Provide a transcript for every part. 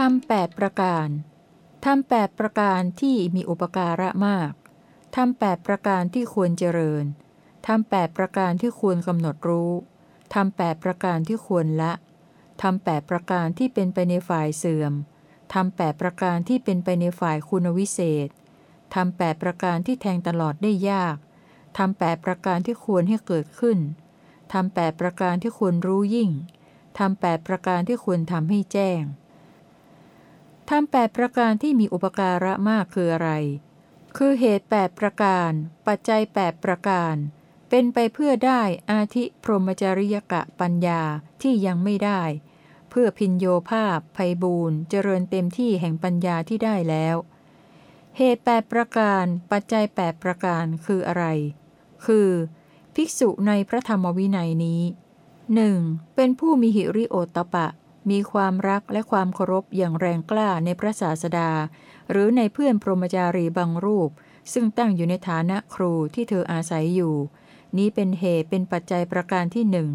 ทำแปดประการทำแปดประการที่มีอุปการะมากทำแปดประการที่ควรเจริญทำแปดประการที่ควรกำหนดรู้ ทำแปดประการที่ควรละทำแปดประการที่เป็นไปในฝ่ายเสื่อมทำแปดประการที่เป็นไปในฝ่ายคุณวิเศษทำแปดประการที่แทงตลอดได้ยากทำแปดประการที่ควรให้เกิดขึ้นทำแปดประการที่ควรรู้ยิ่งทำแปดประการที่ควรทำให้แจ้งทำแปดประการที่มีอุปการะมากคืออะไร คือเหตุแปดประการ ปัจจัยแปดประการ เป็นไปเพื่อได้อาทิพรหมจริยกะปัญญาที่ยังไม่ได้ เพื่อพินโยภาพภัยบูรณ์เจริญเต็มที่แห่งปัญญาที่ได้แล้ว เหตุแปดประการปัจจัยแปดประการคืออะไร คือ ภิกษุในพระธรรมวินัยนี้หนึ่งเป็นผู้มีหิริโอตตปะ มีความรักและความเคารพอย่างแรงกล้าในพระศาสดา หรือในเพื่อนพรหมจารีบางรูป ซึ่งตั้งอยู่ในฐานะครูที่เธออาศัยอยู่ นี้เป็นเหตุเป็นปัจจัยประการที่หนึ่ง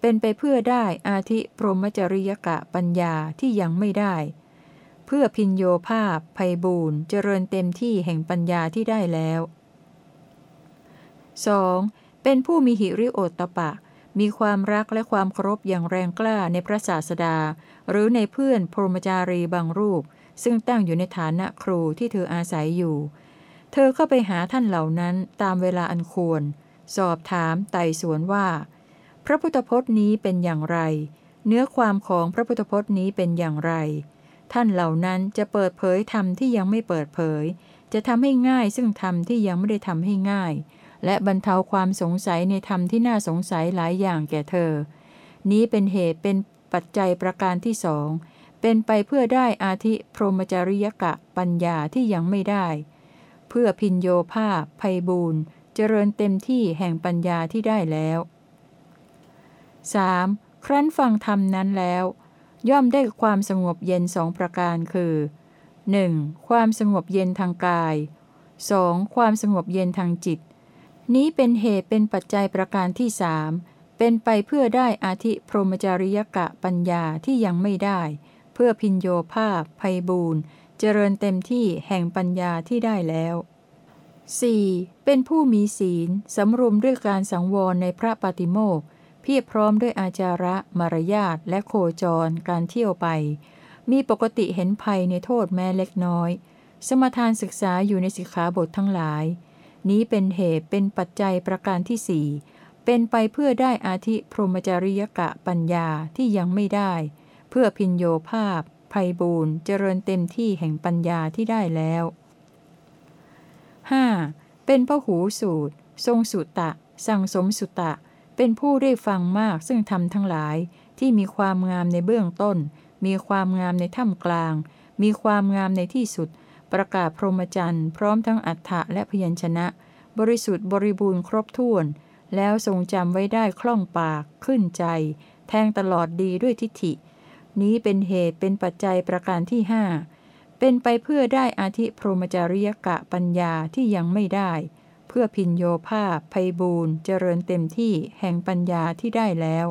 เป็นไปเพื่อได้อาทิพรหมจริยกะปัญญาที่ยังไม่ได้ เพื่อพินโยภาพภัยบูรณ์เจริญเต็มที่แห่งปัญญาที่ได้แล้ว 2. เป็นผู้มีหิริโอตตปะ มีความรักและความเคารพอย่างแรงกล้าในพระศาสดา หรือในเพื่อนพรหมจารีบางรูป ซึ่งตั้งอยู่ในฐานะครูที่เธออาศัยอยู่ เธอเข้าไปหาท่านเหล่านั้นตามเวลาอันควร สอบถามไต่สวนว่า พระพุทธพจน์นี้เป็นอย่างไร เนื้อความของพระพุทธพจน์นี้เป็นอย่างไร ท่านเหล่านั้นจะเปิดเผยธรรมที่ยังไม่เปิดเผย จะทำให้ง่ายซึ่งธรรมที่ยังไม่ได้ทำให้ง่าย และบรรเทาความสงสัยในธรรมที่น่าสงสัยหลายอย่างแก่เธอ นี้เป็นเหตุเป็นปัจจัยประการที่สองเป็นไปเพื่อได้อาธิพรหมจริยกะปัญญาที่ยังไม่ได้ เพื่อพินโยภาพภัยบูร เจริญเต็มที่แห่งปัญญาที่ได้แล้ว 3. ครั้นฟังธรรมนั้นแล้ว ย่อมได้ความสงบเย็นสองประการคือ 1. ความสงบเย็นทางกาย 2. ความสงบเย็นทางจิต นี้เป็นเหตุเป็นปัจจัยประการที่สามเป็นไปเพื่อได้อาธิพรหมจริยกะปัญญาที่ยังไม่ได้ เพื่อพินโยภาพภัยบูรณ์เจริญเต็มที่แห่งปัญญาที่ได้แล้ว 4. เป็นผู้มีศีล สำรวมด้วยการสังวรในพระปฏิโมกเพียบพร้อมด้วยอาจาระมารยาทและโคจร การเที่ยวไป มีปกติเห็นภัยในโทษแม้เล็กน้อย สมทานศึกษาอยู่ในสิกขาบททั้งหลาย นี้เป็นเหตุเป็นปัจจัยประการที่สี่เป็นไปเพื่อได้อาธิพรหมจริยกะปัญญาที่ยังไม่ได้ เพื่อพินโยภาพภัยบูรณ์เจริญเต็มที่แห่งปัญญาที่ได้แล้ว 5. เป็นพระหูสูตร ทรงสุตะ สั่งสมสุตะ เป็นผู้ได้ฟังมากซึ่งทำทั้งหลาย ที่มีความงามในเบื้องต้น มีความงามในถ้ำกลาง มีความงามในที่สุด ประกาศพรหมจรรย์พร้อมทั้งอัฏฐะและพยัญชนะ บริสุทธิ์บริบูรณ์ครบถ้วน แล้วทรงจำไว้ได้คล่องปาก ขึ้นใจ แทงตลอดดีด้วยทิฏฐิ นี้เป็นเหตุเป็นปัจจัยประการที่ห้า เป็นไปเพื่อได้อาธิพรหมจริยกะปัญญาที่ยังไม่ได้ เพื่อพินโยภาพภัยบูรณ์เจริญเต็มที่แห่งปัญญาที่ได้แล้ว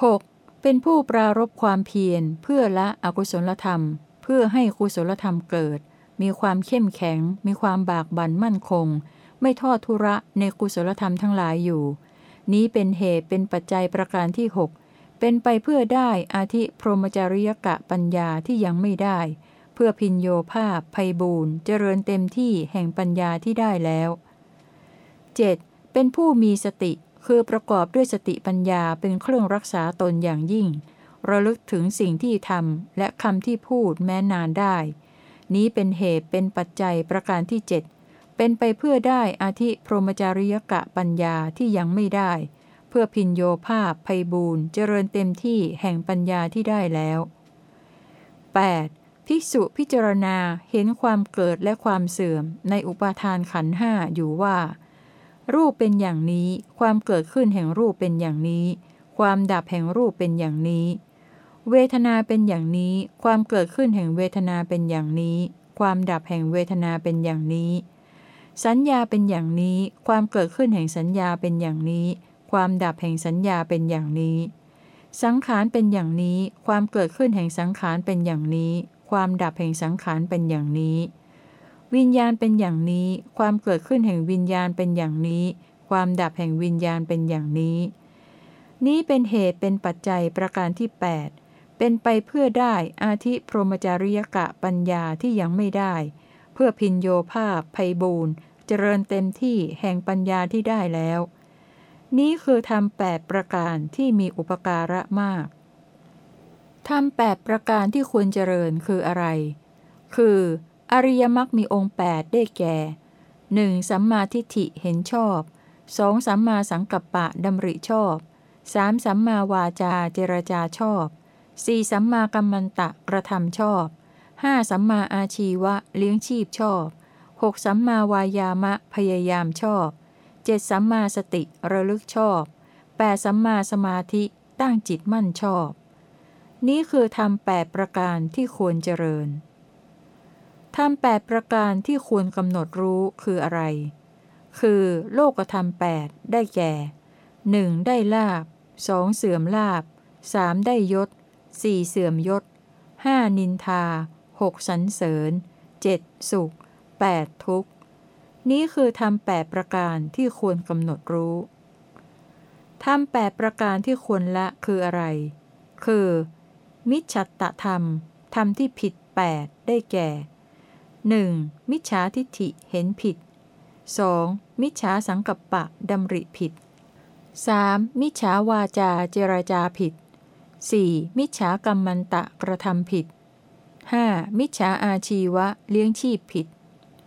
6. เป็นผู้ปรารบความเพียร เพื่อละอกุศลธรรม เพื่อให้กุศลธรรมเกิด มีความเข้มแข็ง มีความบากบั่นมั่นคง ไม่ทอดทุระในกุศลธรรมทั้งหลายอยู่ นี้เป็นเหตุเป็นปัจจัยประการที่หกเป็นไปเพื่อได้อาธิพรหมจริยกะปัญญาที่ยังไม่ได้ เพื่อพินโยภาพภัยบูรณ์เจริญเต็มที่แห่งปัญญาที่ได้แล้ว 7. เป็นผู้มีสติคือประกอบด้วยสติปัญญาเป็นเครื่องรักษาตนอย่างยิ่ง ระลึกถึงสิ่งที่ทำและคำที่พูดแม้นานได้ นี้เป็นเหตุเป็นปัจจัยประการที่เจ็ดเป็นไปเพื่อได้อาธิพรหมจาริยกะปัญญาที่ยังไม่ได้ เพื่อพินโยภาพภัยบูรณ์เจริญเต็มที่แห่งปัญญาที่ได้แล้ว 8. ภิกษุพิจารณาเห็นความเกิดและความเสื่อมในอุปาทานขันห้าอยู่ว่า รูปเป็นอย่างนี้ ความเกิดขึ้นแห่งรูปเป็นอย่างนี้คความดับแห่งรูปเป็นอย่างนี้ เวทนาเป็นอย่างนี้ ความเกิดขึ้นแห่งเวทนาเป็นอย่างนี้ ความดับแห่งเวทนาเป็นอย่างนี้ สัญญาเป็นอย่างนี้ ความเกิดขึ้นแห่งสัญญาเป็นอย่างนี้ ความดับแห่งสัญญาเป็นอย่างนี้ สังขารเป็นอย่างนี้ ความเกิดขึ้นแห่งสังขารเป็นอย่างนี้ ความดับแห่งสังขารเป็นอย่างนี้ วิญญาณเป็นอย่างนี้ ความเกิดขึ้นแห่งวิญญาณเป็นอย่างนี้ ความดับแห่งวิญญาณเป็นอย่างนี้ นี้เป็นเหตุเป็นปัจจัยประการที่ 8 เป็นไปเพื่อได้อาทิพรหมจริยกะปัญญาที่ยังไม่ได้ เพื่อพินโยภาพภัยบูรณ์เจริญเต็มที่แห่งปัญญาที่ได้แล้ว นี้คือทำแปดประการที่มีอุปการะมาก ทำแปดประการที่ควรเจริญคืออะไร คือ อริยมรรคมีองค์ 8 ได้แก่ 1. สัมมาทิฏฐิเห็นชอบ 2. สัมมาสังกัปปะดำริชอบ 3. สัมมาวาจาเจรจาชอบ 4. สัมมากัมมันตะกระทำชอบ 5. สัมมาอาชีวะเลี้ยงชีพชอบ 6. สัมมาวายามะพยายามชอบ 7. สัมมาสติระลึกชอบ 8. สัมมาสมาธิตั้งจิตมั่นชอบ นี้คือทำแปดประการที่ควรเจริญทำแปดประการที่ควรกำหนดรู้คืออะไร คือโลกธรรมแปดได้แก่ 1. ได้ลาบ 2. เสื่อมลาบ 3. ได้ยศ 4. เสื่อมยศ 5. นินทา 6. สันเสริญ 7. สุข 8. ทุกข์ นี้คือทำแปดประการที่ควรกำหนดรู้ทำแปดประการที่ควรละคืออะไร คือ มิจฉัตตธรรม ธรรมที่ผิด 8 ได้แก่ 1. มิจฉาทิฏฐิเห็นผิด 2. มิจฉาสังกัปปะดำริผิด 3. มิจฉาวาจาเจรจาผิด 4. มิจฉากรรมันตะกระทำผิด 5. มิจฉาอาชีวะเลี้ยงชีพผิด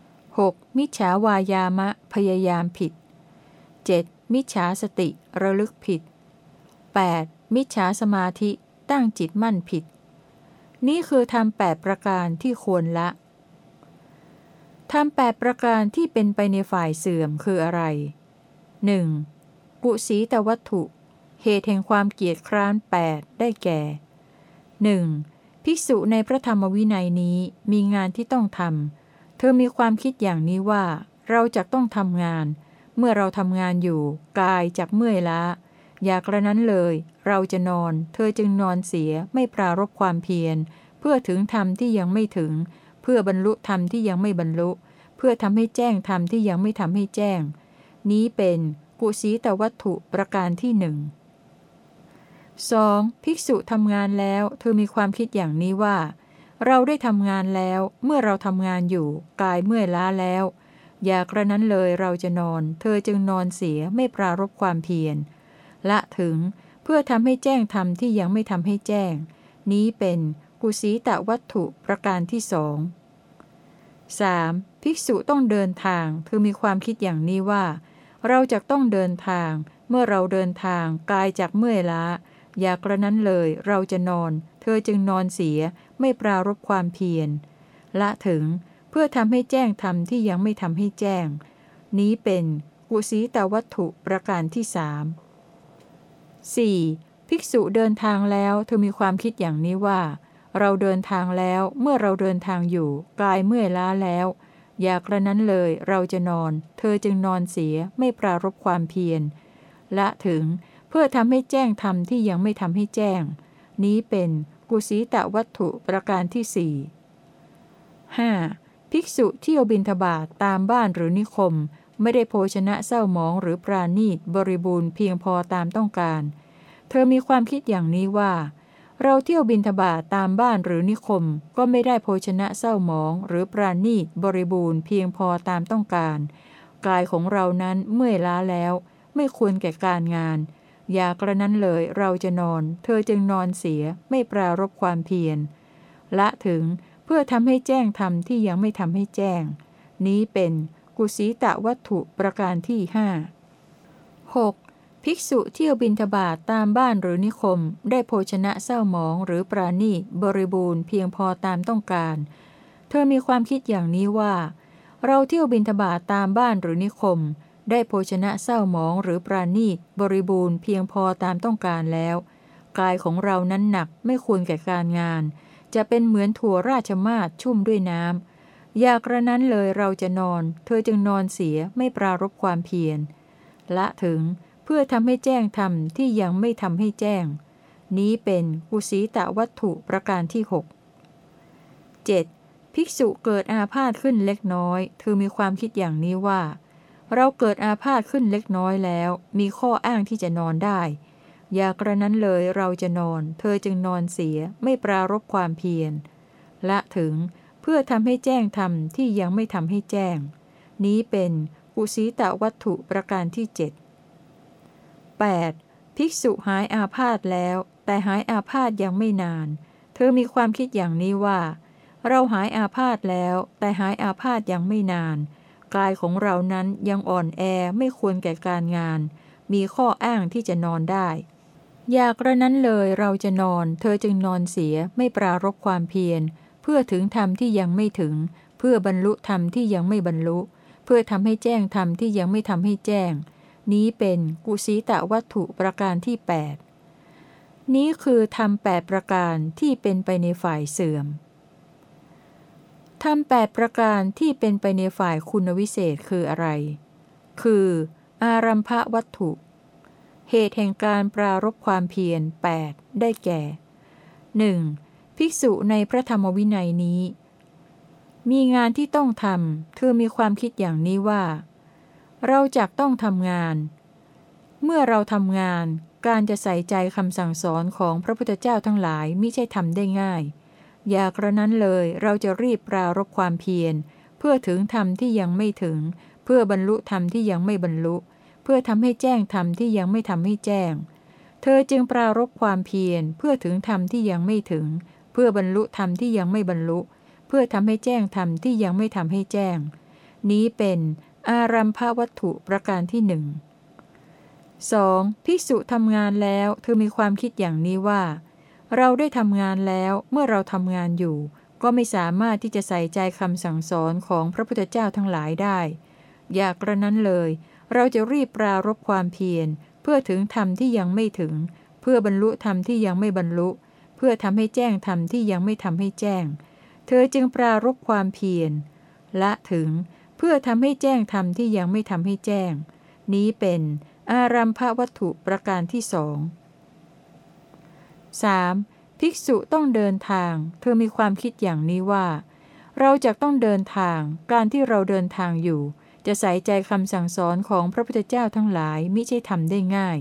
6. มิจฉาวายามะพยายามผิด 7. มิจฉาสติระลึกผิด 8. มิจฉาสมาธิ ตั้งจิตมั่นผิด นี่คือทำแปดประการที่ควรละทำแปดประการที่เป็นไปในฝ่ายเสื่อมคืออะไร 1. กุศีตวัตถุ เหตุแห่งความเกียจคร้านแปดได้แก่ 1. ภิกษุในพระธรรมวินัยนี้มีงานที่ต้องทำ เธอมีความคิดอย่างนี้ว่า เราจะต้องทำงาน เมื่อเราทำงานอยู่ กายจากเมื่อยล้า อยากระนั้นเลย เราจะนอน เธอจึงนอนเสียไม่ปรารบความเพียร เพื่อถึงธรรมที่ยังไม่ถึง เพื่อบรรลุธรรมที่ยังไม่บรรลุ เพื่อทำให้แจ้งธรรมที่ยังไม่ทำให้แจ้ง นี้เป็นกุศีตวัตถุประการที่หนึ่ง 2. ภิกษุทำงานแล้วเธอมีความคิดอย่างนี้ว่า เราได้ทำงานแล้วเมื่อเราทำงานอยู่ กายเมื่อยล้าแล้ว อยากระนั้นเลยเราจะนอน เธอจึงนอนเสียไม่ปรารบความเพียร ละถึง เพื่อทำให้แจ้งธรรมที่ยังไม่ทำให้แจ้ง นี้เป็นกุศีตวัตถุประการที่สอง 3. ภิกษุต้องเดินทางเธอมีความคิดอย่างนี้ว่า เราจะต้องเดินทาง เมื่อเราเดินทางกายจากเมื่อยล้า อยากระนั้นเลยเราจะนอน เธอจึงนอนเสียไม่ปรารบความเพียร ละถึงเพื่อทำให้แจ้งธรรมที่ยังไม่ทำให้แจ้ง นี้เป็นกุศีตวัตถุประการที่สาม 4. ภิกษุเดินทางแล้วเธอมีความคิดอย่างนี้ว่า เราเดินทางแล้วเมื่อเราเดินทางอยู่กายเมื่อยล้าแล้ว อยากระนั้นเลยเราจะนอน เธอจึงนอนเสียไม่ปรารบความเพียรละถึงเพื่อทำให้แจ้งธรรมที่ยังไม่ทำให้แจ้ง นี้เป็นกุศีตวัตถุประการที่สี่ 5. ภิกษุเที่ยวบินทบาทตามบ้านหรือนิคม ไม่ได้โภชนะเศร้าหมองหรือปราณีตบริบูรณ์เพียงพอตามต้องการ เธอมีความคิดอย่างนี้ว่า เราเที่ยวบินทบาทตามบ้านหรือนิคม ก็ไม่ได้โภชนะเศร้าหมองหรือปราณีตบริบูรณ์เพียงพอตามต้องการ กายของเรานั้นเมื่อยล้าแล้ว ไม่ควรแก่การงาน อย่ากระนั้นเลยเราจะนอน เธอจึงนอนเสียไม่ปรารบความเพียรละถึงเพื่อทำให้แจ้งธรรมที่ยังไม่ทำให้แจ้ง นี้เป็น กุศีตะวัตถุประการที่ห้า 6. ภิกษุเที่ยวบินทบาทตามบ้านหรือนิคม ได้โภชนะเศร้าหมองหรือปราณีบริบูรณ์เพียงพอตามต้องการ เธอมีความคิดอย่างนี้ว่า เราเที่ยวบินทบาทตามบ้านหรือนิคม ได้โภชนะเศร้าหมองหรือปราณีบริบูรณ์เพียงพอตามต้องการแล้ว กายของเรานั้นหนักไม่ควรแก่การงาน จะเป็นเหมือนถั่วราชมาศชุ่มด้วยน้ำ อยากระนั้นเลยเราจะนอน เธอจึงนอนเสียไม่ปรารบความเพียร ละถึงเพื่อทำให้แจ้งธรรมที่ยังไม่ทำให้แจ้ง นี้เป็นกุสีตะวัตถุประการที่ 6 7. ภิกษุเกิดอาพาธขึ้นเล็กน้อยเธอมีความคิดอย่างนี้ว่า เราเกิดอาพาธขึ้นเล็กน้อยแล้ว มีข้ออ้างที่จะนอนได้ อยากระนั้นเลยเราจะนอน เธอจึงนอนเสียไม่ปรารบความเพียร ละถึง พื่อทำให้แจ้งธรรมที่ยังไม่ทำให้แจ้ง นี้เป็นกุสีตวัตถุประการที่7 8. ภิกษุหายอาพาธแล้ว แต่หายอาพาธยังไม่นาน เธอมีความคิดอย่างนี้ว่า เราหายอาพาธแล้ว แต่หายอาพาธยังไม่นาน กายของเรานั้นยังอ่อนแอไม่ควรแก่การงาน มีข้ออ้างที่จะนอนได้ อยากระนั้นเลยเราจะนอน เธอจึงนอนเสียไม่ปรารบความเพียร พื่อถึงธรรมที่ยังไม่ถึง เพื่อบรรลุธรรมที่ยังไม่บรรลุ เพื่อทำให้แจ้งธรรมที่ยังไม่ทำให้แจ้ง นี้เป็นกุสีตะวัตถุประการที่ 8 นี้คือธรรมแปดประการที่เป็นไปในฝ่ายเสื่อมทำแปดประการที่เป็นไปในฝ่ายคุณวิเศษคืออะไร คือ อารัมภวัตถุ เหตุแห่งการปรารบความเพียร 8 ได้แก่ 1. ภิกษุในพระธรรมวินัยนี้ มีงานที่ต้องทำเธอมีความคิดอย่างนี้ว่า เราจักต้องทำงาน เมื่อเราทำงานการจะใส่ใจคำสั่งสอนของพระพุทธเจ้าทั้งหลายมิใช่ทำได้ง่าย อย่ากระนั้นเลยเราจะรีบปรารบความเพียร เพื่อถึงธรรมที่ยังไม่ถึง เพื่อบรรลุธรรมที่ยังไม่บรรลุ เพื่อทำให้แจ้งธรรมที่ยังไม่ทำให้แจ้ง เธอจึงปรารบความเพียรเพื่อถึงธรรมที่ยังไม่ถึงเพื่อบรรลุธรรมที่ยังไม่บรรลุ เพื่อทำให้แจ้งธรรมที่ยังไม่ทำให้แจ้ง นี้เป็นอารัมภวัตถุประการที่หนึ่ง 2. ภิกษุทำงานแล้วเธอมีความคิดอย่างนี้ว่า เราได้ทำงานแล้วเมื่อเราทำงานอยู่ ก็ไม่สามารถที่จะใส่ใจคำสั่งสอนของพระพุทธเจ้าทั้งหลายได้ อยากกระนั้นเลย เราจะรีบปรารบความเพียร เพื่อถึงธรรมที่ยังไม่ถึง เพื่อบรรลุธรรมที่ยังไม่บรรลุเเพื่อทำให้แจ้งธรรมที่ยังไม่ทำให้แจ้ง เธอจึงปรารบความเพียรละถึงเพื่อทำให้แจ้งธรรมที่ยังไม่ทำให้แจ้ง นี้เป็นอารัมภวัตถุประการที่สอง 3. ภิกษุต้องเดินทาง เธอมีความคิดอย่างนี้ว่า เราจะต้องเดินทาง การที่เราเดินทางอยู่ จะใส่ใจคำสั่งสอนของพระพุทธเจ้าทั้งหลายมิใช่ทำได้ง่าย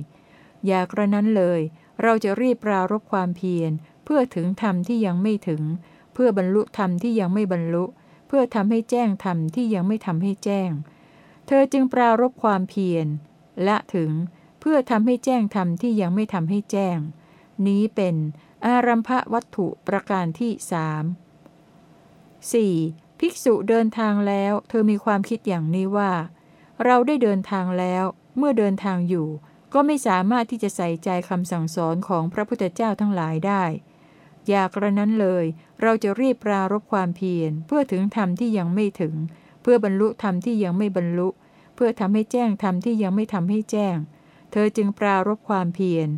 อย่ากระนั้นเลย เราจะรีบปรารบความเพียร เพื่อถึงธรรมที่ยังไม่ถึง เพื่อบรรลุธรรมที่ยังไม่บรรลุ เพื่อทำให้แจ้งธรรมที่ยังไม่ทำให้แจ้ง เธอจึงปรารบความเพียรและถึง เพื่อทำให้แจ้งธรรมที่ยังไม่ทำให้แจ้ง นี้เป็นอารัมภวัตถุประการที่สามสี่ภิกษุเดินทางแล้ว เธอมีความคิดอย่างนี้ว่า เราได้เดินทางแล้ว เมื่อเดินทางอยู่ ก็ไม่สามารถที่จะใส่ใจคำสั่งสอนของพระพุทธเจ้าทั้งหลายได้ อยากระนั้นเลย เราจะรีบปรารบความเพียรเพื่อถึงธรรมที่ยังไม่ถึง เพื่อบรรลุธรรมที่ยังไม่บรรลุ เพื่อทำให้แจ้งธรรมที่ยังไม่ทำให้แจ้ง เธอจึงปรารบความเพียร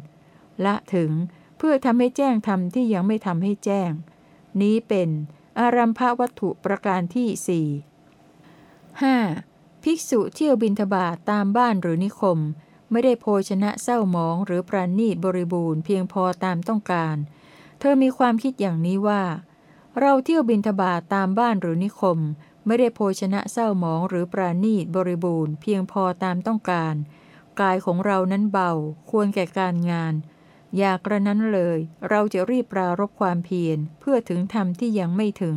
ละถึงเพื่อทำให้แจ้งธรรมที่ยังไม่ทำให้แจ้ง นี้เป็นอารัมภวัตถุประการที่สี่ห้าภิกษุเที่ยวบินทบาทตามบ้านหรือนิคม ไม่ได้โภชนะเศร้าหมองหรือปราณีตบริบูรณ์เพียงพอตามต้องการ เธอมีความคิดอย่างนี้ว่า เราเที่ยวบินทบาทตามบ้านหรือนิคม ไม่ได้โภชนะเศร้าหมองหรือปราณีตบริบูรณ์เพียงพอตามต้องการ กายของเรานั้นเบา ควรแก่การงาน อยากระนั้นเลย เราจะรีบปรารบความเพียรเพื่อถึงธรรมที่ยังไม่ถึง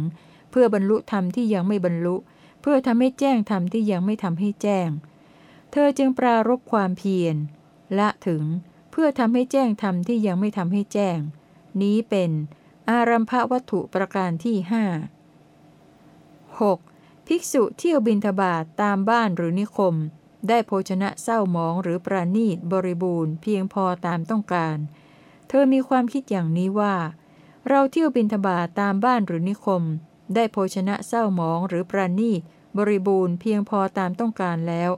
เพื่อบรรลุธรรมที่ยังไม่บรรลุ เพื่อทำให้แจ้งธรรมที่ยังไม่ทำให้แจ้ง เธอจึงปรารบความเพียรละถึงเพื่อทำให้แจ้งธรรมที่ยังไม่ทำให้แจ้ง นี้เป็นอารัมภวัตถุประการที่ห้า 6. ภิกษุเที่ยวบินทบาทตามบ้านหรือนิคม ได้โภชนะเศร้าหมองหรือปราณีตบริบูรณ์เพียงพอตามต้องการ เธอมีความคิดอย่างนี้ว่า เราเที่ยวบินทบาทตามบ้านหรือนิคม ได้โภชนะเศร้าหมองหรือปราณีตบริบูรณ์เพียงพอตามต้องการแล้ว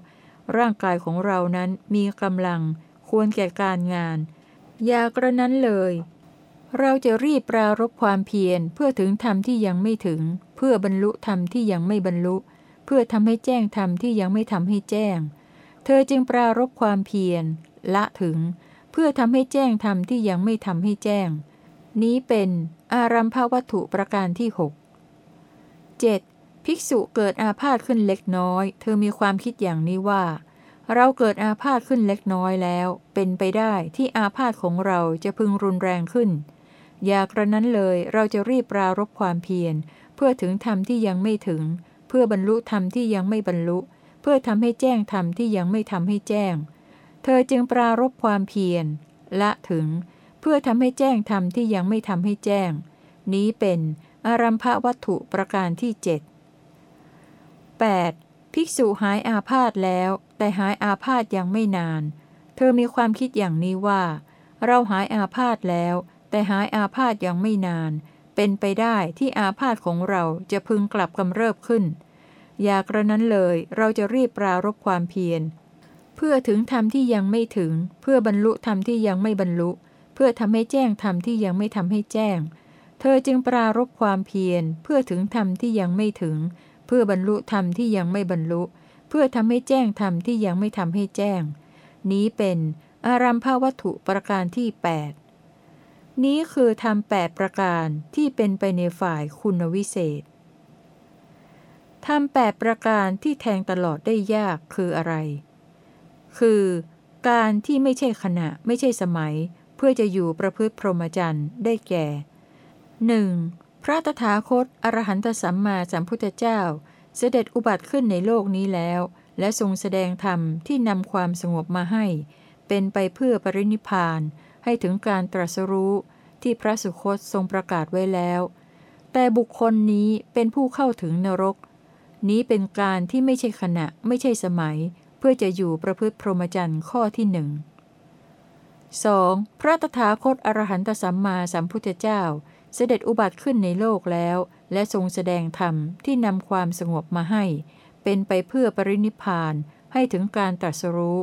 ร่างกายของเรานั้นมีกำลัง ควรแก่การงาน อย่ากระนั้นเลย เราจะรีบปรารบความเพียรเพื่อถึงธรรมที่ยังไม่ถึง เพื่อบรรลุธรรมที่ยังไม่บรรลุ เพื่อทำให้แจ้งธรรมที่ยังไม่ทำให้แจ้ง เธอจึงปรารบความเพียร ละถึง เพื่อทำให้แจ้งธรรมที่ยังไม่ทำให้แจ้ง นี้เป็นอารัมภวัตถุประการที่หก 7. ภิกษุเกิดอาพาธขึ้นเล็กน้อย เธอมีความคิดอย่างนี้ว่า เราเกิดอาพาธขึ้นเล็กน้อยแล้ว เป็นไปได้ที่อาพาธของเราจะพึงรุนแรงขึ้น อย่ากระนั้นเลยเราจะรีบปรารบความเพียร เพื่อถึงธรรมที่ยังไม่ถึง เพื่อบรรลุธรรมที่ยังไม่บรรลุ เพื่อทำให้แจ้งธรรมที่ยังไม่ทำให้แจ้ง เธอจึงปรารบความเพียรละถึง เพื่อทำให้แจ้งธรรมที่ยังไม่ทำให้แจ้ง นี้เป็นอารัมภวัตถุประการที่เจ็ด 8. ภิกษุหายอาพาธแล้ว แต่หายอาพาธยังไม่นาน เธอมีความคิดอย่างนี้ว่า เราหายอาพาธแล้ว แต่หายอาพาธยังไม่นาน เป็นไปได้ที่อาพาธของเราจะพึงกลับกำเริบขึ้น อย่ากระนั้นเลยเราจะรีบปรารบความเพียร เพื่อถึงธรรมที่ยังไม่ถึง เพื่อบรรลุธรรมที่ยังไม่บรรลุ เพื่อทำให้แจ้งธรรมที่ยังไม่ทำให้แจ้ง เธอจึงปรารบความเพียร เพื่อถึงธรรมที่ยังไม่ถึง เพื่อบรรลุธรรมที่ยังไม่บรรลุ เพื่อทำให้แจ้งธรรมที่ยังไม่ทำให้แจ้ง นี้เป็นอารัมภวัตถุประการที่ 8 นี้คือธรรมแปดประการที่เป็นไปในฝ่ายคุณวิเศษธรรมแปดประการที่แทงตลอดได้ยากคืออะไร คือ การที่ไม่ใช่ขณะไม่ใช่สมัย เพื่อจะอยู่ประพฤติพรหมจรรย์ได้แก่ 1. พระตถาคตอรหันตสัมมาสัมพุทธเจ้า เสด็จอุบัติขึ้นในโลกนี้แล้ว และทรงแสดงธรรมที่นำความสงบมาให้ เป็นไปเพื่อปรินิพานให้ถึงการตรัสรู้ที่พระสุคตทรงประกาศไว้แล้ว แต่บุคคลนี้เป็นผู้เข้าถึงนรก นี้เป็นการที่ไม่ใช่ขณะไม่ใช่สมัย เพื่อจะอยู่ประพฤติพรหมจรรย์ข้อที่หนึ่ง 2. พระตถาคตอรหันตสัมมาสัมพุทธเจ้า เสด็จอุบัติขึ้นในโลกแล้ว และทรงแสดงธรรมที่นำความสงบมาให้ เป็นไปเพื่อปรินิพานให้ถึงการตรัสรู้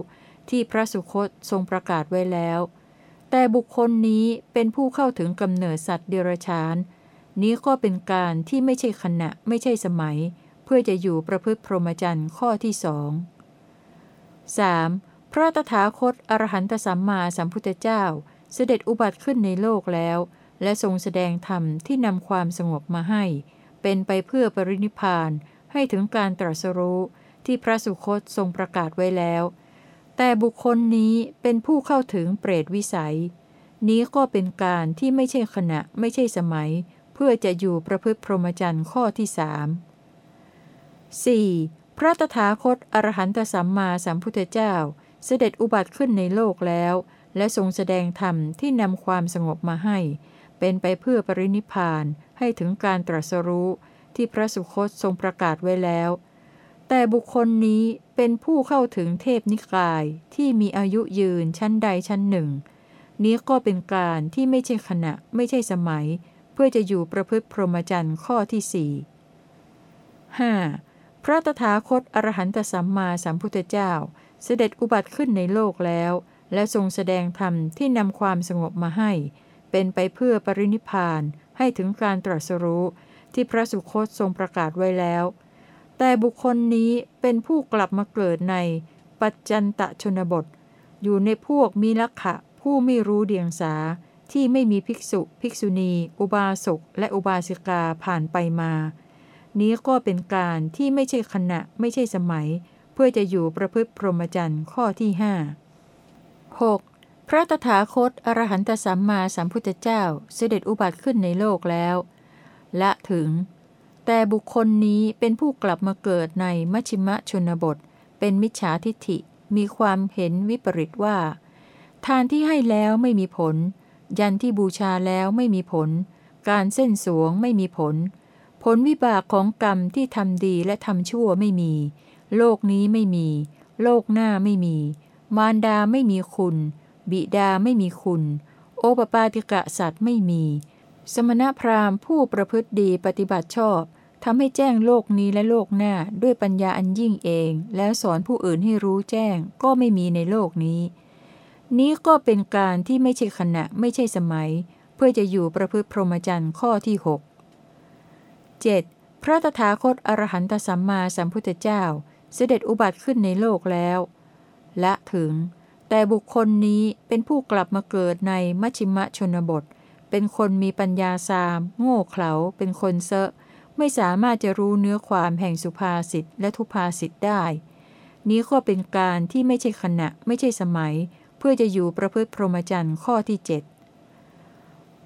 ที่พระสุคตทรงประกาศไว้แล้ว แต่บุคคลนี้เป็นผู้เข้าถึงกำเนิดสัตว์เดรัจฉาน นี้ก็เป็นการที่ไม่ใช่ขณะไม่ใช่สมัย เพื่อจะอยู่ประพฤติพรหมจรรย์ข้อที่สอง 3. พระตถาคตอรหันตสัมมาสัมพุทธเจ้า เสด็จอุบัติขึ้นในโลกแล้ว และทรงแสดงธรรมที่นำความสงบมาให้ เป็นไปเพื่อปรินิพานให้ถึงการตรัสรู้ที่พระสุคตทรงประกาศไว้แล้ว แต่บุคคลนี้เป็นผู้เข้าถึงเปรตวิสัย นี้ก็เป็นการที่ไม่ใช่ขณะไม่ใช่สมัย เพื่อจะอยู่ประพฤติพรหมจรรย์ข้อที่สาม 4. พระตถาคตอรหันตสัมมาสัมพุทธเจ้า เสด็จอุบัติขึ้นในโลกแล้ว และทรงแสดงธรรมที่นำความสงบมาให้ เป็นไปเพื่อปรินิพานให้ถึงการตรัสรู้ที่พระสุคตทรงประกาศไว้แล้ว แต่บุคคลนี้เป็นผู้เข้าถึงเทพนิกายที่มีอายุยืนชั้นใดชั้นหนึ่ง นี้ก็เป็นการที่ไม่ใช่ขณะไม่ใช่สมัย เพื่อจะอยู่ประพฤติพรหมจรรย์ข้อที่สี่ห้าพระตถาคตอรหันตสัมมาสัมพุทธเจ้า เสด็จอุบัติขึ้นในโลกแล้ว และทรงแสดงธรรมที่นำความสงบมาให้ เป็นไปเพื่อปรินิพานให้ถึงการตรัสรู้ที่พระสุคตทรงประกาศไว้แล้ว แต่บุคคลนี้เป็นผู้กลับมาเกิดในปัจจันตชนบท อยู่ในพวกมีลักขะผู้ไม่รู้เดียงสาที่ไม่มีภิกษุ ภิกษุณี อุบาสกและอุบาสิกาผ่านไปมา นี้ก็เป็นการที่ไม่ใช่ขณะไม่ใช่สมัย เพื่อจะอยู่ประพฤติพรหมจรรย์ข้อที่ห้า 6. พระตถาคตอรหันตสัมมาสัมพุทธเจ้าเสด็จอุบัติขึ้นในโลกแล้ว ละถึง แต่บุคคลนี้เป็นผู้กลับมาเกิดในมัชชิมะชนบท เป็นมิจฉาทิฏฐิ มีความเห็นวิปริตว่า ทานที่ให้แล้วไม่มีผล ยันที่บูชาแล้วไม่มีผล การเส้นสวงไม่มีผล ผลวิบากของกรรมที่ทำดีและทำชั่วไม่มี โลกนี้ไม่มี โลกหน้าไม่มี มารดาไม่มีคุณ บิดาไม่มีคุณ โอปปาติกะสัตว์ไม่มี สมณพราหมณ์ผู้ประพฤติดีปฏิบัติชอบทำให้แจ้งโลกนี้และโลกหน้าด้วยปัญญาอันยิ่งเอง แล้วสอนผู้อื่นให้รู้แจ้งก็ไม่มีในโลกนี้ นี้ก็เป็นการที่ไม่ใช่ขณะไม่ใช่สมัย เพื่อจะอยู่ประพฤติพรหมจรรย์ข้อที่ 6 7. พระตถาคตอรหันตสัมมาสัมพุทธเจ้า เสด็จอุบัติขึ้นในโลกแล้ว และถึง แต่บุคคลนี้เป็นผู้กลับมาเกิดในมัชิมะชนบท เป็นคนมีปัญญาสาม โง่เขลา เป็นคนเซอะ ไม่สามารถจะรู้เนื้อความแห่งสุภาษิตและทุพาษิตได้ นี้ก็เป็นการที่ไม่ใช่ขณะไม่ใช่สมัย เพื่อจะอยู่ประพฤติพรหมจรรย์ข้อที่ 7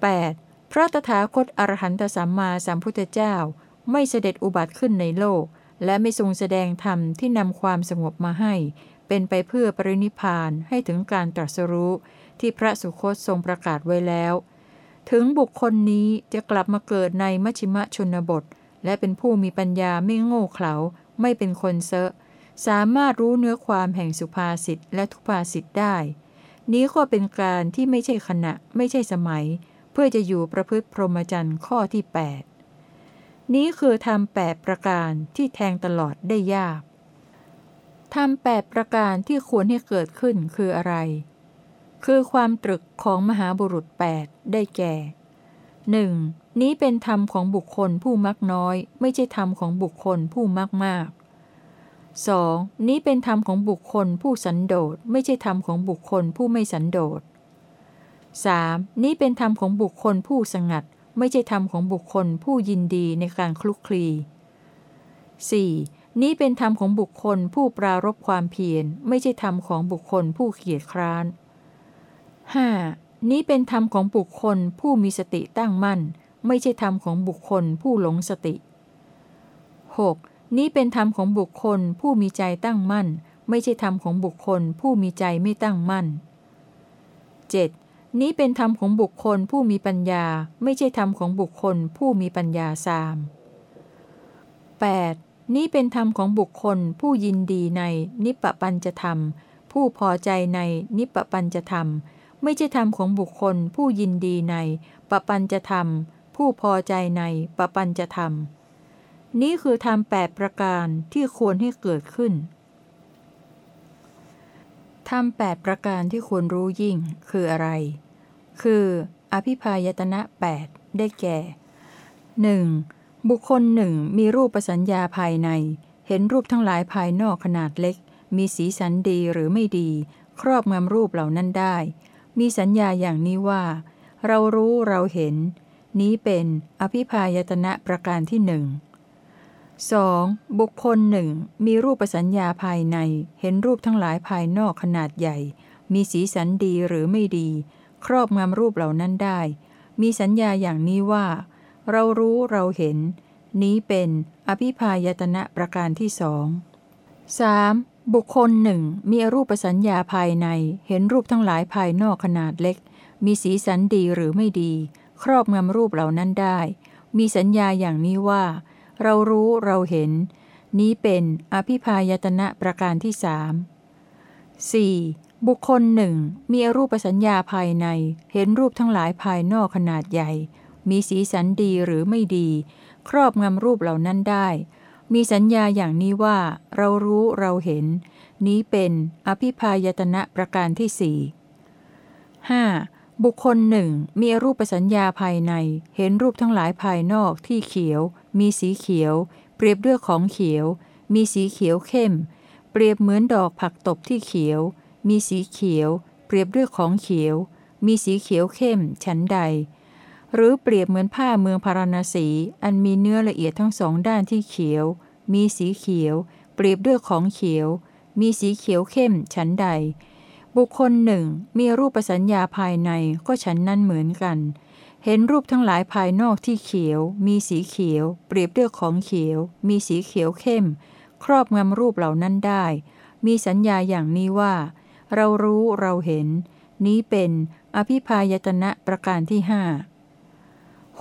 8. พระตถาคตอรหันตสัมมาสัมพุทธเจ้า ไม่เสด็จอุบัติขึ้นในโลก และไม่ทรงแสดงธรรมที่นำความสงบมาให้ เป็นไปเพื่อปรินิพานให้ถึงการตรัสรู้ที่พระสุคตทรงประกาศไว้แล้ว ถึงบุคคลนี้จะกลับมาเกิดในมชิมะชนบท และเป็นผู้มีปัญญาไม่โง่เขลาไม่เป็นคนเซอะสามารถรู้เนื้อความแห่งสุภาษิตและทุภาษิตได้ นี้ก็เป็นการที่ไม่ใช่ขณะไม่ใช่สมัย เพื่อจะอยู่ประพฤติพรหมจรรย์ข้อที่ 8 นี้คือทำแปดประการที่แทงตลอดได้ยาก ทำแปดประการที่ควรให้เกิดขึ้นคืออะไร คือความตรึกของมหาบุรุษ 8 ได้แก่ 1. นี้เป็นธรรมของบุคคลผู้มักน้อย ไม่ใช่ธรรมของบุคคลผู้มากมาก 2. นี้เป็นธรรมของบุคคลผู้สันโดษ ไม่ใช่ธรรมของบุคคลผู้ไม่สันโดษ 3. นี้เป็นธรรมของบุคคลผู้สงัด ไม่ใช่ธรรมของบุคคลผู้ยินดีในการคลุกคลี 4. นี้เป็นธรรมของบุคคลผู้ปรารบความเพียรไม่ใช่ธรรมของบุคคลผู้เกียจคร้าน 5. นี้เป็นธรรมของบุคคลผู้มีสติตั้งมั่น ไม่ใช่ธรรมของบุคคลผู้หลงสติ 6. นี้เป็นธรรมของบุคคลผู้มีใจตั้งมั่น ไม่ใช่ธรรมของบุคคลผู้มีใจไม่ตั้งมั่น 7. นี้เป็นธรรมของบุคคลผู้มีปัญญา ไม่ใช่ธรรมของบุคคลผู้มีปัญญาสาม 8. นี้เป็นธรรมของบุคคลผู้ยินดีในนิปปัญจธรรม ผู้พอใจในนิปปัญจธรรม ไม่ใช่ธรรมของบุคคลผู้ยินดีในปปัญจธรรม ผู้พอใจในปปัญจธรรม นี้คือธรรมแปดประการที่ควรให้เกิดขึ้นธรรมแปดประการที่ควรรู้ยิ่งคืออะไร คือ อภิพายตนะ 8 ได้แก่ 1. บุคคลหนึ่งมีรูปประสัญญาภายใน เห็นรูปทั้งหลายภายนอกขนาดเล็ก มีสีสันดีหรือไม่ดี ครอบงำรูปเหล่านั้นได้ มีสัญญาอย่างนี้ว่า เรารู้เราเห็น นี้เป็นอภิพายตนะประการที่หนึ่ง 2. บุคคลหนึ่งมีรูปสัญญาภายใน เห็นรูปทั้งหลายภายนอกขนาดใหญ่ มีสีสันดีหรือไม่ดี ครอบงำรูปเหล่านั้นได้ มีสัญญาอย่างนี้ว่า เรารู้เราเห็น นี้เป็นอภิพายตนะประการที่สอง 3. บุคคลหนึ่งมีรูปสัญญาภายในเห็นรูปทั้งหลายภายนอกขนาดเล็ก มีสีสันดีหรือไม่ดี ครอบงำรูปเหล่านั้นได้ มีสัญญาอย่างนี้ว่า เรารู้เราเห็น นี้เป็นอภิพายตนะประการที่สาม 4. บุคคลหนึ่งมีรูปสัญญาภายใน เห็นรูปทั้งหลายภายนอกขนาดใหญ่ มีสีสันดีหรือไม่ดี ครอบงำรูปเหล่านั้นได้ มีสัญญาอย่างนี้ว่า เรารู้เราเห็น นี้เป็นอภิพายตนะประการที่สี่ 5. บุคคลหนึ่งมีรูปสัญญาภายใน เห็นรูปทั้งหลายภายนอกที่เขียว มีสีเขียว เปรียบด้วยของเขียว มีสีเขียวเข้ม เปรียบเหมือนดอกผักตบที่เขียว มีสีเขียว เปรียบด้วยของเขียว มีสีเขียวเข้มฉันใด หรือเปรียบเหมือนผ้าเมืองพาราณสี อันมีเนื้อละเอียดทั้งสองด้านที่เขียว มีสีเขียว เปรียบด้วยของเขียว มีสีเขียวเข้มฉันใด บุคคลหนึ่ง มีรูปสัญญาภายในก็ฉันนั้นเหมือนกัน เห็นรูปทั้งหลายภายนอกที่เขียว มีสีเขียว เปรียบด้วยของเขียว มีสีเขียวเข้ม ครอบงำรูปเหล่านั้นได้ มีสัญญาอย่างนี้ว่า เรารู้เราเห็น นี้เป็นอภิพายตนะประการที่ห้า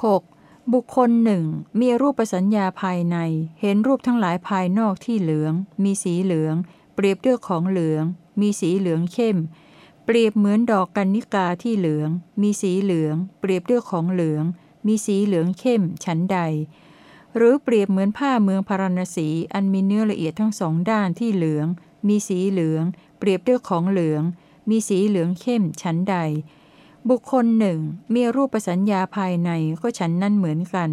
6. บุคคลหนึ่งมีรูปสัญญาภายใน เห็นรูปทั้งหลายภายนอกที่เหลือง มีสีเหลือง เปรียบด้วยของเหลือง มีสีเหลืองเข้ม เปรียบเหมือนดอกกันนิกาที่เหลือง มีสีเหลือง เปรียบด้วยของเหลือง มีสีเหลืองเข้ม ฉันใด หรือเปรียบเหมือนผ้าเมืองพาราณสีอันมีเนื้อละเอียดทั้งสองด้านที่เหลือง มีสีเหลือง เปรียบด้วยของเหลือง มีสีเหลืองเข้มชั้นใด บุคคลหนึ่งมีรูปประสัญญาภายในก็ฉันนั้นเหมือนกัน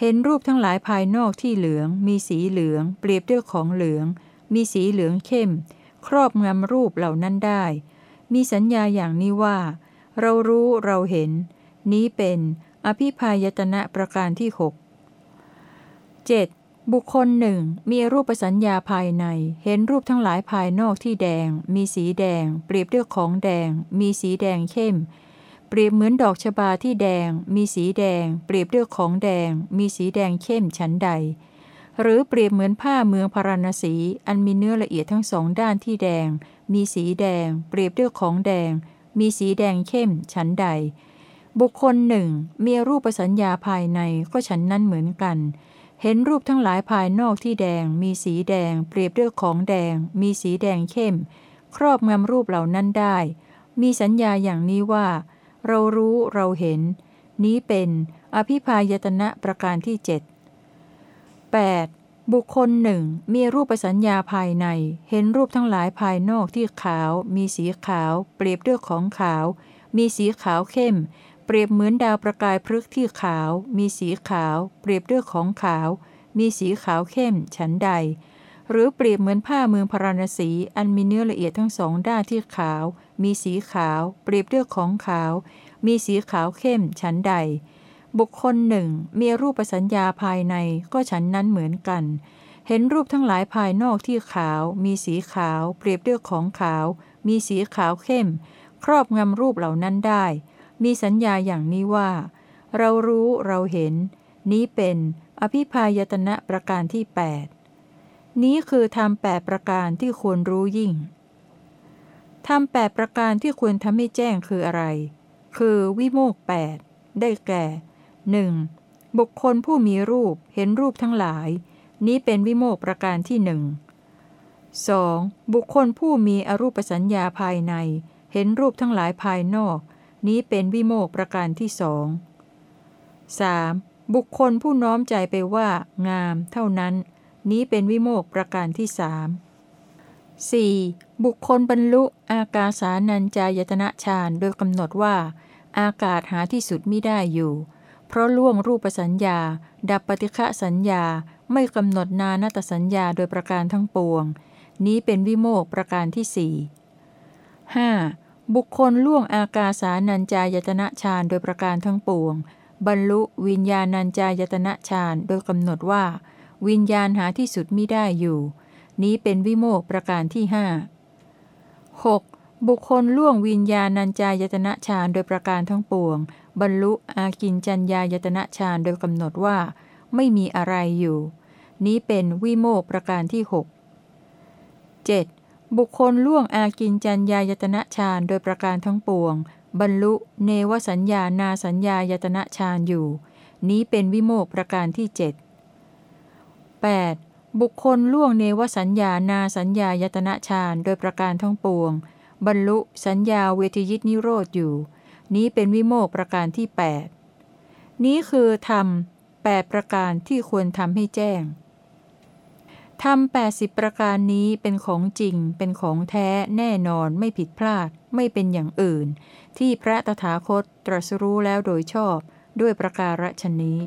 เห็นรูปทั้งหลายภายนอกที่เหลือง มีสีเหลือง เปรียบด้วยของเหลือง มีสีเหลืองเข้ม ครอบงำรูปเหล่านั้นได้ มีสัญญาอย่างนี้ว่า เรารู้เราเห็น นี้เป็นอภิพายตนะประการที่หก 7. บุคคลหนึ่งมีรูปสัญญาภายใน เห็นรูปทั้งหลายภายนอกที่แดง มีสีแดง เปรียบด้วยของแดง มีสีแดงเข้ม รียบเหมือนดอกชบาที่แดง มีสีแดง เปรียบด้วยของแดง มีสีแดงเข้มชั้นใด หรือเปรียบเหมือนผ้าเมืองพาราณสี อันมีเนื้อละเอียดทั้งสองด้านที่แดง มีสีแดง เปรียบด้วยของแดง มีสีแดงเข้มชั้นใด บุคคลหนึ่งมีรูปสัญญาภายในก็ฉันนั้นเหมือนกัน เห็นรูปทั้งหลายภายนอกที่แดง มีสีแดง เปรียบด้วยของแดง มีสีแดงเข้ม ครอบงำรูปเหล่านั้นได้ มีสัญญาอย่างนี้ว่า เรารู้เราเห็น นี้เป็นอภิพายตนะประการที่เจ็ด 8. บุคคลหนึ่งมีรูปสัญญาภายใน เห็นรูปทั้งหลายภายนอกที่ขาว มีสีขาว เปรียบด้วยของขาว มีสีขาวเข้ม เปรียบเหมือนดาวประกายพฤกษ์ที่ขาว มีสีขาว เปรียบด้วยของขาว มีสีขาวเข้ม ฉันใด หรือเปรียบเหมือนผ้าเมืองพาราณสี อันมีเนื้อละเอียดทั้งสองด้านที่ขาว มีสีขาว เปรียบด้วยของขาว มีสีขาวเข้มฉันใด บุคคลหนึ่ง มีรูปสัญญาภายในก็ฉันนั้นเหมือนกัน เห็นรูปทั้งหลายภายนอกที่ขาว มีสีขาว เปรียบด้วยของขาว มีสีขาวเข้ม ครอบงำรูปเหล่านั้นได้ มีสัญญาอย่างนี้ว่า เรารู้เราเห็น นี้เป็น อภิพายตนะประการที่ 8 นี้คือทำแปดประการที่ควรรู้ยิ่งทำแปดประการที่ควรทำให้แจ้งคืออะไร คือวิโมกแปดได้แก่ 1. บุคคลผู้มีรูปเห็นรูปทั้งหลาย นี้เป็นวิโมกประการที่หนึ่ง 2. บุคคลผู้มีอรูปสัญญาภายใน เห็นรูปทั้งหลายภายนอก นี้เป็นวิโมกประการที่สอง 3. บุคคลผู้น้อมใจไปว่า งาม เท่านั้น นี้เป็นวิโมกประการที่สาม 4. บุคคลบรรลุอากาสานัญจายตนะฌานโดยกำหนดว่า อากาศหาที่สุดม่ได้อยู่ เพราะล่วงรูปสัญญา ดับปฏิฆะสัญญาไม่กำหนดนานตสัญญาโดยประการทั้งปวง นี้เป็นวิโมกประการที่สี่ 5. บุคคลล่วงอากาสานัญจายตนะฌานโดยประการทั้งปวง บรรลุวิญญาณัญจายตนะฌานโดยกำหนดว่า วิญญาณหาที่สุดมิได้อยู่ นี้เป็นวิโมกประการที่ห้า 6. บุคคลล่วงวิญญาณัญจายตนะฌานโดยประการทั้งปวง บรรลุอากินจัญญายตนะฌานโดยกำหนดว่า ไม่มีอะไรอยู่ นี้เป็นวิโมกประการที่ 6 7. บุคคลล่วงอากินจัญญายตนะฌานโดยประการทั้งปวง บรรลุเนวสัญญานาสัญญายตนะฌานอยู่ นี้เป็นวิโมกประการที่เจ็ด 8. บุคคลล่วงเนวสัญญานาสัญญายตนะฌานโดยประการทั้งปวง บรรลุสัญญาเวทยิตนิโรธอยู่ นี้เป็นวิโมกประการที่ 8 นี้คือธรรมแปดประการที่ควรทำให้แจ้งทำแปดสิบประการนี้เป็นของจริง เป็นของแท้แน่นอนไม่ผิดพลาด ไม่เป็นอย่างอื่น ที่พระตถาคตตรัสรู้แล้วโดยชอบด้วยประการฉนี้